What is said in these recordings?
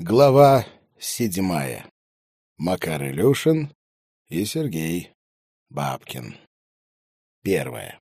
Глава седьмая. Макар Илюшин и Сергей Бабкин. Первое.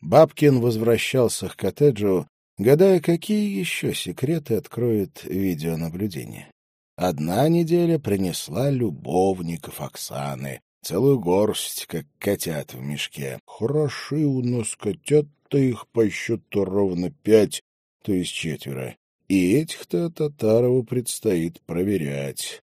Бабкин возвращался к коттеджу, гадая, какие еще секреты откроет видеонаблюдение. Одна неделя принесла любовников Оксаны, целую горсть, как котят в мешке. Хороши у нас котят-то их по счету ровно пять, то есть четверо. И этих-то Татарову предстоит проверять.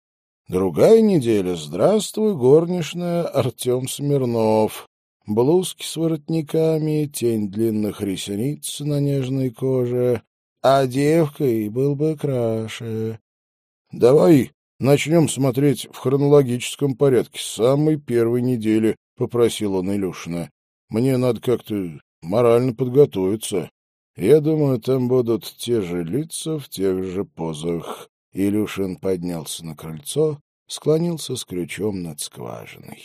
Другая неделя. Здравствуй, горничная Артем Смирнов. Блузки с воротниками, тень длинных ресниц на нежной коже. А девкой был бы краше. Давай начнем смотреть в хронологическом порядке с самой первой недели, — попросил он Илюшина. Мне надо как-то морально подготовиться. Я думаю, там будут те же лица в тех же позах. Илюшин поднялся на крыльцо, склонился с ключом над скважиной.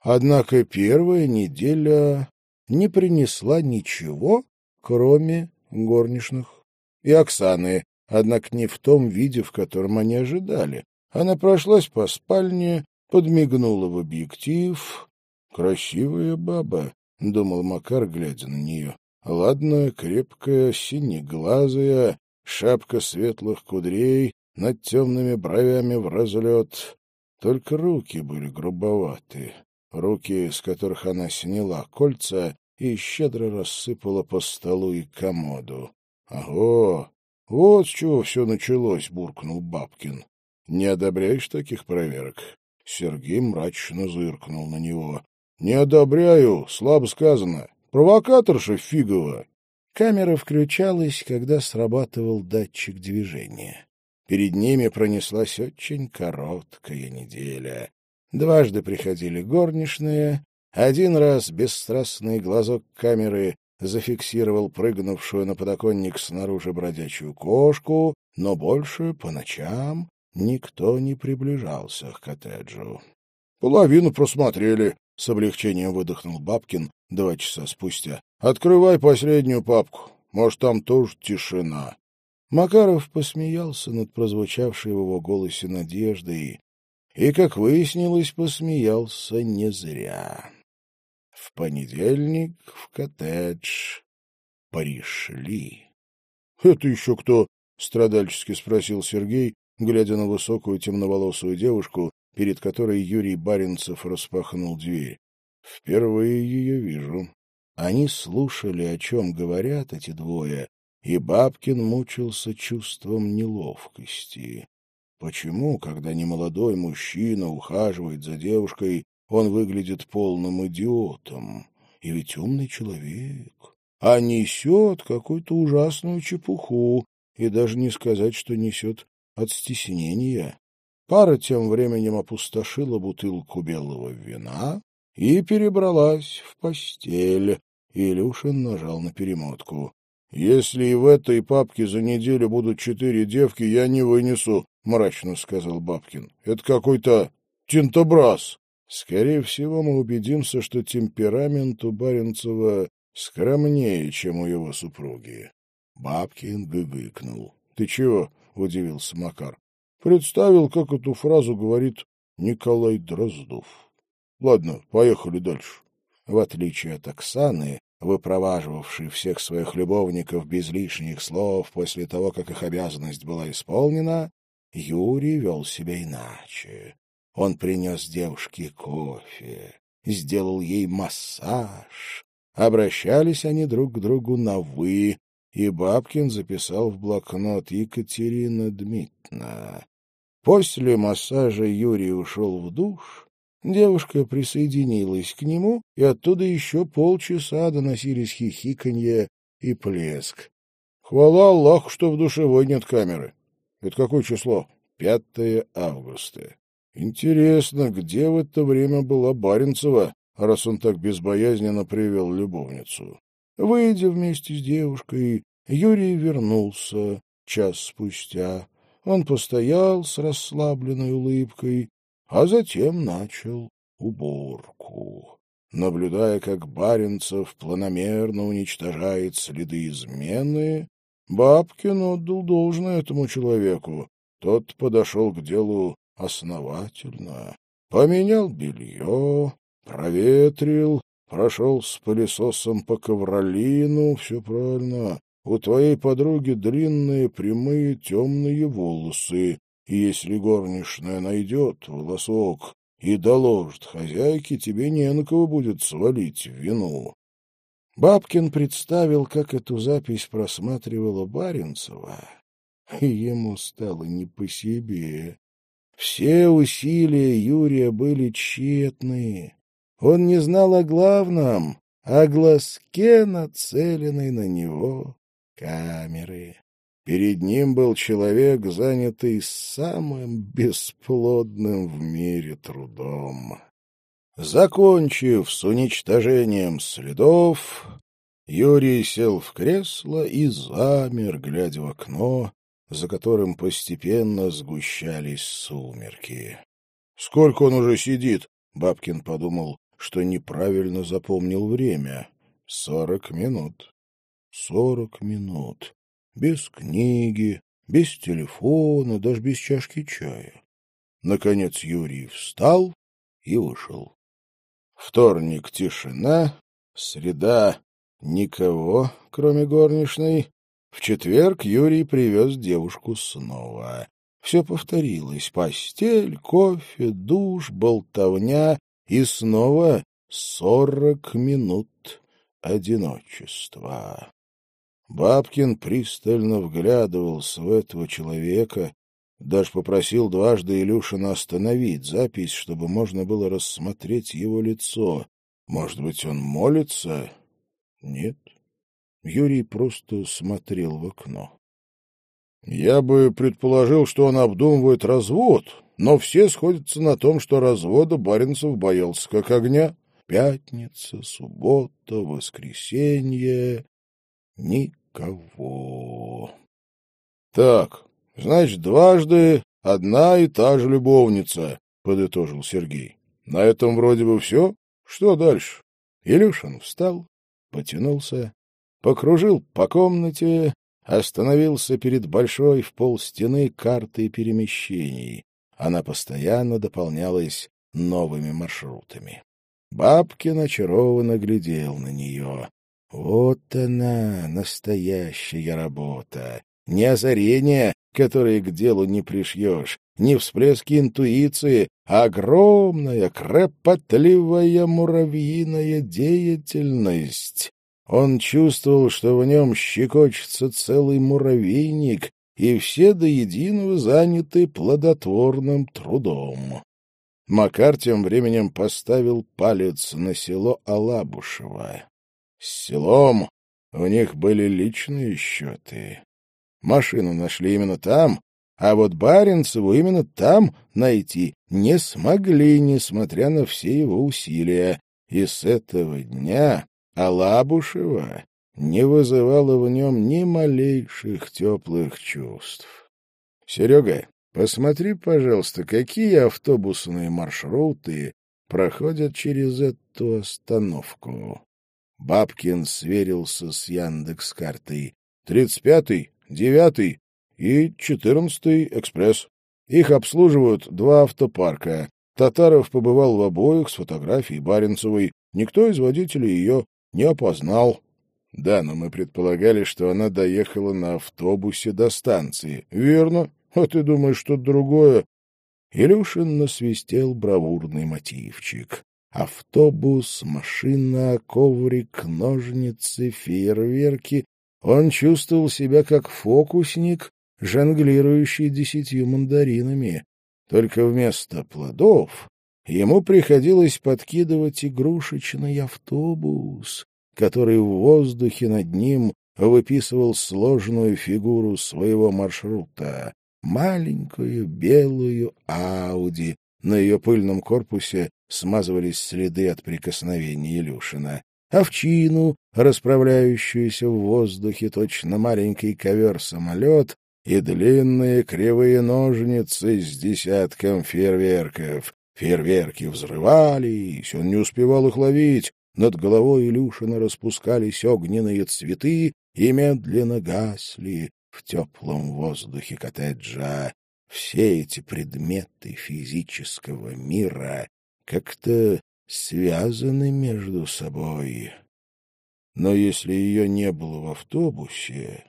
Однако первая неделя не принесла ничего, кроме горничных и Оксаны, однако не в том виде, в котором они ожидали. Она прошлась по спальне, подмигнула в объектив. «Красивая баба», — думал Макар, глядя на нее. Ладная, крепкая, синеглазая, шапка светлых кудрей, над темными бровями в разлет. Только руки были грубоваты. Руки, с которых она сняла кольца и щедро рассыпала по столу и комоду. — Ого! Вот с чего все началось, — буркнул Бабкин. — Не одобряешь таких проверок? Сергей мрачно зыркнул на него. — Не одобряю, слабо сказано. Провокаторша фигова. Камера включалась, когда срабатывал датчик движения. Перед ними пронеслась очень короткая неделя. Дважды приходили горничные. Один раз бесстрастный глазок камеры зафиксировал прыгнувшую на подоконник снаружи бродячую кошку, но больше по ночам никто не приближался к коттеджу. — Половину просмотрели, — с облегчением выдохнул Бабкин два часа спустя. — Открывай последнюю папку. Может, там тоже тишина. Макаров посмеялся над прозвучавшей в его голосе надеждой и, как выяснилось, посмеялся не зря. В понедельник в коттедж пришли. — Это еще кто? — страдальчески спросил Сергей, глядя на высокую темноволосую девушку, перед которой Юрий Баринцев распахнул дверь. Впервые ее вижу. Они слушали, о чем говорят эти двое, и Бабкин мучился чувством неловкости. Почему, когда немолодой мужчина ухаживает за девушкой, он выглядит полным идиотом? И ведь умный человек. А несет какую-то ужасную чепуху, и даже не сказать, что несет от стеснения. Пара тем временем опустошила бутылку белого вина и перебралась в постель. Илюшин нажал на перемотку. — Если и в этой папке за неделю будут четыре девки, я не вынесу, — мрачно сказал Бабкин. — Это какой-то тинтобраз. Скорее всего, мы убедимся, что темперамент у Баренцева скромнее, чем у его супруги. Бабкин гыгыкнул. — Ты чего? — удивился Макар. Представил, как эту фразу говорит Николай Дроздов. Ладно, поехали дальше. В отличие от Оксаны, выпроваживавшей всех своих любовников без лишних слов после того, как их обязанность была исполнена, Юрий вел себя иначе. Он принес девушке кофе, сделал ей массаж. Обращались они друг к другу на «вы», и Бабкин записал в блокнот Екатерина Дмитриевна. После массажа Юрий ушел в душ, девушка присоединилась к нему, и оттуда еще полчаса доносились хихиканье и плеск. Хвала Аллаху, что в душевой нет камеры. Это какое число? Пятое августа. Интересно, где в это время была Баренцева, раз он так безбоязненно привел любовницу? Выйдя вместе с девушкой, Юрий вернулся час спустя. Он постоял с расслабленной улыбкой, а затем начал уборку. Наблюдая, как Баренцев планомерно уничтожает следы измены, Бабкин отдал должное этому человеку. Тот подошел к делу основательно. Поменял белье, проветрил, прошел с пылесосом по ковролину, все правильно. У твоей подруги длинные, прямые, темные волосы, и если горничная найдет волосок и доложит хозяйке, тебе не на кого будет свалить вину. Бабкин представил, как эту запись просматривала Баренцева, и ему стало не по себе. Все усилия Юрия были тщетны. Он не знал о главном, о глазке, нацеленной на него камеры. Перед ним был человек, занятый самым бесплодным в мире трудом. Закончив с уничтожением следов, Юрий сел в кресло и замер, глядя в окно, за которым постепенно сгущались сумерки. — Сколько он уже сидит? — Бабкин подумал, что неправильно запомнил время. — Сорок минут. Сорок минут. Без книги, без телефона, даже без чашки чая. Наконец Юрий встал и вышел. Вторник — тишина, среда — никого, кроме горничной. В четверг Юрий привез девушку снова. Все повторилось — постель, кофе, душ, болтовня и снова сорок минут одиночества. Бабкин пристально вглядывался в этого человека, даже попросил дважды Илюшина остановить запись, чтобы можно было рассмотреть его лицо. Может быть, он молится? Нет. Юрий просто смотрел в окно. Я бы предположил, что он обдумывает развод, но все сходятся на том, что развода Баренцев боялся как огня. Пятница, суббота, воскресенье. Никого. Так, Значит, дважды одна и та же любовница, — подытожил Сергей. На этом вроде бы все. Что дальше? Илюшин встал, потянулся, покружил по комнате, остановился перед большой в пол стены картой перемещений. Она постоянно дополнялась новыми маршрутами. Бабкин очарованно глядел на нее. Вот она, настоящая работа. Не озарение, которые к делу не пришьешь, не всплески интуиции, а огромная, кропотливая муравьиная деятельность. Он чувствовал, что в нем щекочется целый муравейник, и все до единого заняты плодотворным трудом. Макар тем временем поставил палец на село Алабушево. С селом у них были личные счеты. Машину нашли именно там, а вот Баренцеву именно там найти не смогли, несмотря на все его усилия. И с этого дня Алабушева не вызывала в нем ни малейших теплых чувств. — Серега, посмотри, пожалуйста, какие автобусные маршруты проходят через эту остановку. Бабкин сверился с Яндекс-картой. «Тридцать пятый? девятый и четырнадцатый экспресс. Их обслуживают два автопарка. Татаров побывал в обоих с фотографией Баренцевой. Никто из водителей ее не опознал. Да, но мы предполагали, что она доехала на автобусе до станции. Верно. А ты думаешь, что другое? Илюшин насвистел бравурный мотивчик. Автобус, машина, коврик, ножницы, фейерверки он чувствовал себя как фокусник, жонглирующий десятью мандаринами. Только вместо плодов ему приходилось подкидывать игрушечный автобус, который в воздухе над ним выписывал сложную фигуру своего маршрута. Маленькую белую Ауди. На ее пыльном корпусе смазывались следы от прикосновения Илюшина овчину, расправляющуюся в воздухе точно маленький ковер-самолет, и длинные кривые ножницы с десятком фейерверков. Фейерверки взрывались, он не успевал их ловить. Над головой Илюшина распускались огненные цветы, и медленно гасли в теплом воздухе коттеджа. Все эти предметы физического мира как-то связаны между собой. Но если ее не было в автобусе...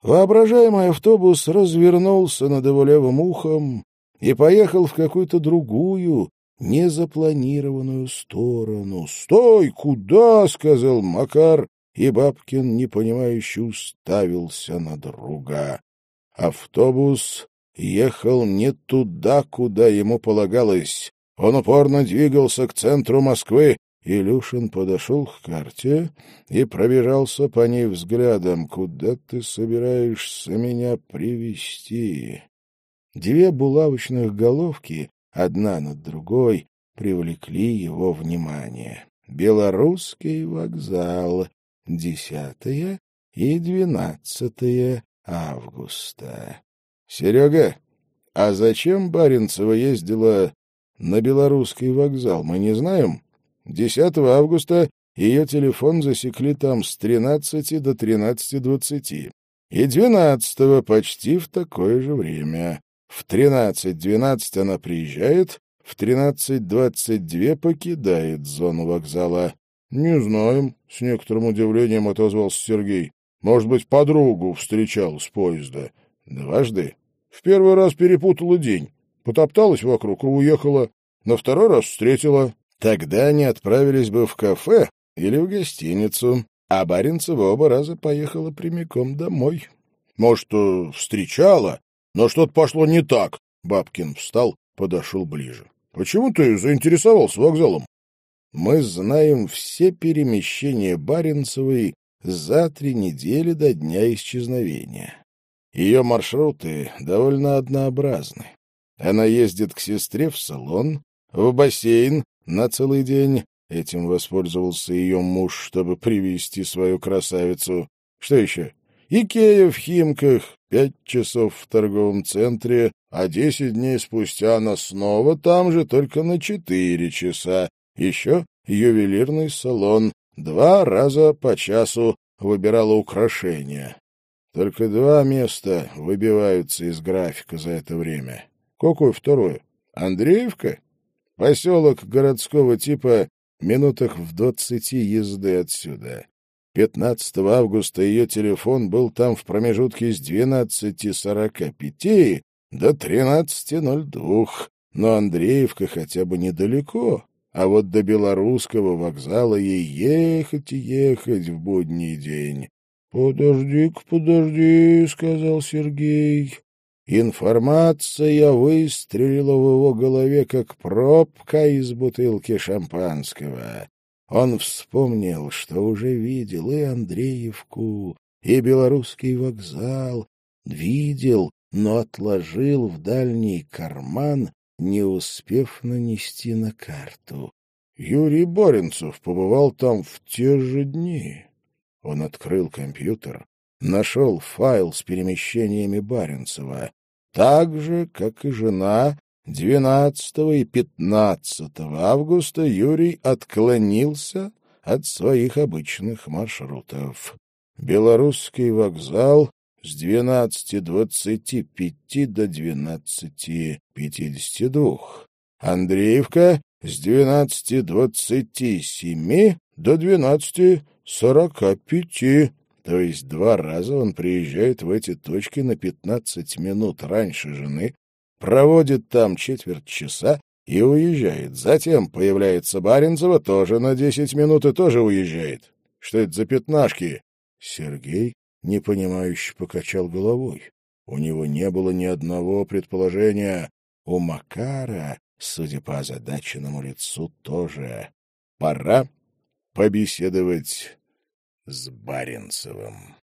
Воображаемый автобус развернулся над его левым ухом и поехал в какую-то другую, незапланированную сторону. «Стой! Куда?» — сказал Макар, и Бабкин, непонимающе, уставился на друга. Автобус ехал не туда, куда ему полагалось. Он упорно двигался к центру Москвы. Илюшин подошел к карте и пробежался по ней взглядом. «Куда ты собираешься меня привести? Две булавочных головки, одна над другой, привлекли его внимание. Белорусский вокзал, 10 и 12 августа. — Серега, а зачем Баренцева ездила на белорусский вокзал, мы не знаем? 10 августа ее телефон засекли там с 13 до 13.20. И 12 почти в такое же время. В 13.12 она приезжает, в 13.22 покидает зону вокзала. — Не знаем, — с некоторым удивлением отозвался Сергей. — Может быть, подругу встречал с поезда. — Дважды. В первый раз перепутала день. Потопталась вокруг и уехала. На второй раз встретила. Тогда они отправились бы в кафе или в гостиницу, а Баренцева оба раза поехала прямиком домой. Может, э, встречала, но что-то пошло не так. Бабкин встал, подошел ближе. — Почему ты заинтересовался вокзалом? мы знаем все перемещения Баренцевой за три недели до дня исчезновения. Ее маршруты довольно однообразны. Она ездит к сестре в салон, в бассейн на целый день. Этим воспользовался ее муж, чтобы привести свою красавицу. Что еще? Икея в Химках, пять часов в торговом центре, а десять дней спустя она снова там же, только на четыре часа. Еще ювелирный салон. Два раза по часу выбирала украшения. Только два места выбиваются из графика за это время. Какое второе? Андреевка? Поселок городского типа минутах в двадцати езды отсюда. 15 августа ее телефон был там в промежутке с 12.45 до 13.02, но Андреевка хотя бы недалеко а вот до белорусского вокзала ей ехать и ехать в будний день. — Подожди-ка, подожди, — сказал Сергей. Информация выстрелила в его голове, как пробка из бутылки шампанского. Он вспомнил, что уже видел и Андреевку, и белорусский вокзал. Видел, но отложил в дальний карман не успев нанести на карту. Юрий Боренцев побывал там в те же дни. Он открыл компьютер, нашел файл с перемещениями Баренцева, так же, как и жена, 12 и 15 августа Юрий отклонился от своих обычных маршрутов. Белорусский вокзал, с 12.25 до 12.52. Андреевка с 12.27 до 12.45. То есть два раза он приезжает в эти точки на 15 минут раньше жены, проводит там четверть часа и уезжает. Затем появляется Баренцева тоже на 10 минут и тоже уезжает. Что это за пятнашки? Сергей непонимающе покачал головой. У него не было ни одного предположения. У Макара, судя по озадаченному лицу, тоже. Пора побеседовать с Баренцевым.